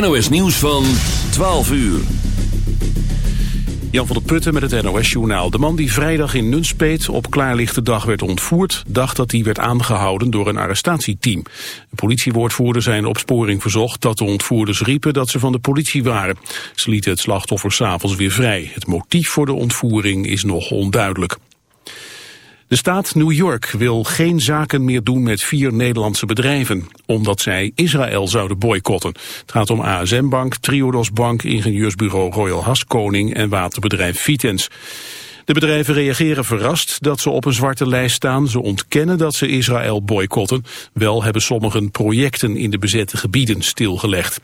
NOS Nieuws van 12 uur. Jan van der Putten met het NOS-journaal. De man die vrijdag in Nunspeet op klaarlichte dag werd ontvoerd... dacht dat hij werd aangehouden door een arrestatieteam. De politiewoordvoerder zijn opsporing verzocht dat de ontvoerders riepen dat ze van de politie waren. Ze lieten het slachtoffer s'avonds weer vrij. Het motief voor de ontvoering is nog onduidelijk. De staat New York wil geen zaken meer doen met vier Nederlandse bedrijven, omdat zij Israël zouden boycotten. Het gaat om ASM Bank, Triodos Bank, ingenieursbureau Royal Haskoning en waterbedrijf Vitens. De bedrijven reageren verrast dat ze op een zwarte lijst staan. Ze ontkennen dat ze Israël boycotten. Wel hebben sommigen projecten in de bezette gebieden stilgelegd.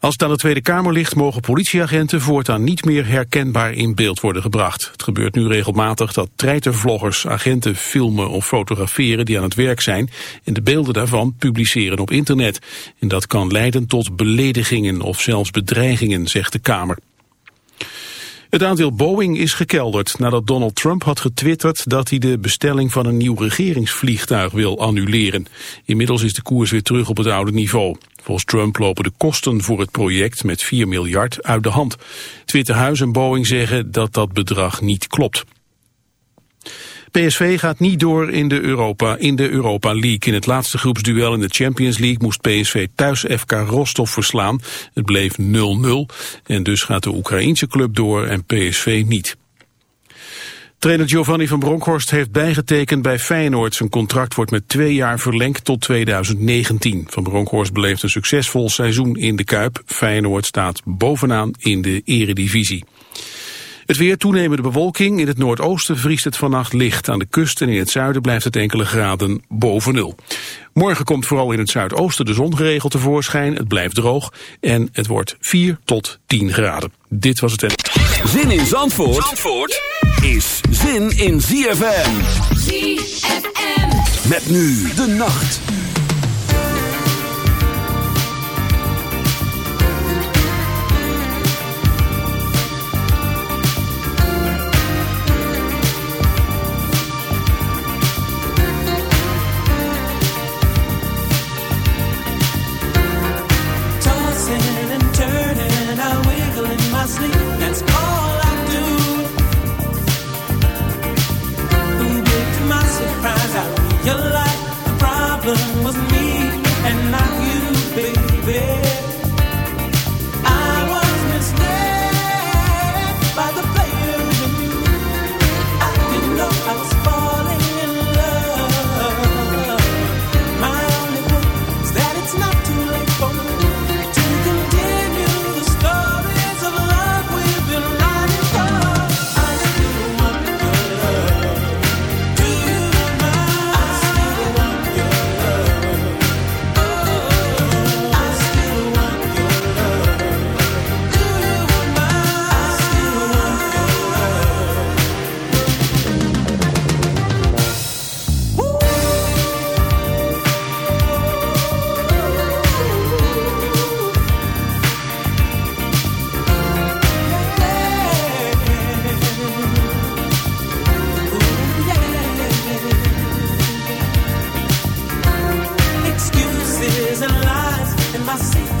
Als het aan de Tweede Kamer ligt, mogen politieagenten voortaan niet meer herkenbaar in beeld worden gebracht. Het gebeurt nu regelmatig dat treitervloggers agenten filmen of fotograferen die aan het werk zijn en de beelden daarvan publiceren op internet. En dat kan leiden tot beledigingen of zelfs bedreigingen, zegt de Kamer. Het aandeel Boeing is gekelderd nadat Donald Trump had getwitterd dat hij de bestelling van een nieuw regeringsvliegtuig wil annuleren. Inmiddels is de koers weer terug op het oude niveau. Volgens Trump lopen de kosten voor het project met 4 miljard uit de hand. Twitterhuis en Boeing zeggen dat dat bedrag niet klopt. PSV gaat niet door in de, Europa, in de Europa League. In het laatste groepsduel in de Champions League moest PSV thuis FK Rostov verslaan. Het bleef 0-0 en dus gaat de Oekraïense club door en PSV niet. Trainer Giovanni van Bronckhorst heeft bijgetekend bij Feyenoord. Zijn contract wordt met twee jaar verlengd tot 2019. Van Bronckhorst beleeft een succesvol seizoen in de Kuip. Feyenoord staat bovenaan in de eredivisie. Het weer toenemende bewolking. In het noordoosten vriest het vannacht licht. Aan de kust en in het zuiden blijft het enkele graden boven nul. Morgen komt vooral in het zuidoosten de zon geregeld tevoorschijn. Het blijft droog en het wordt 4 tot 10 graden. Dit was het... Zin in Zandvoort, Zandvoort is zin in ZFM. ZFM. Met nu de nacht.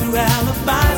through alibis.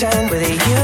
conversation with you.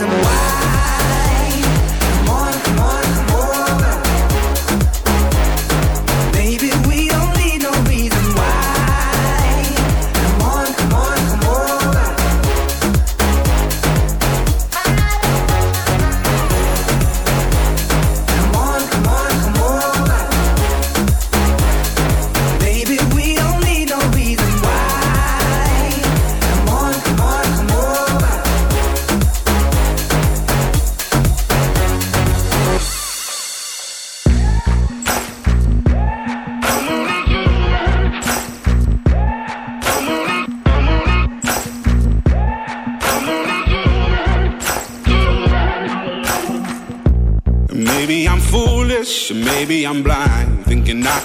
reason why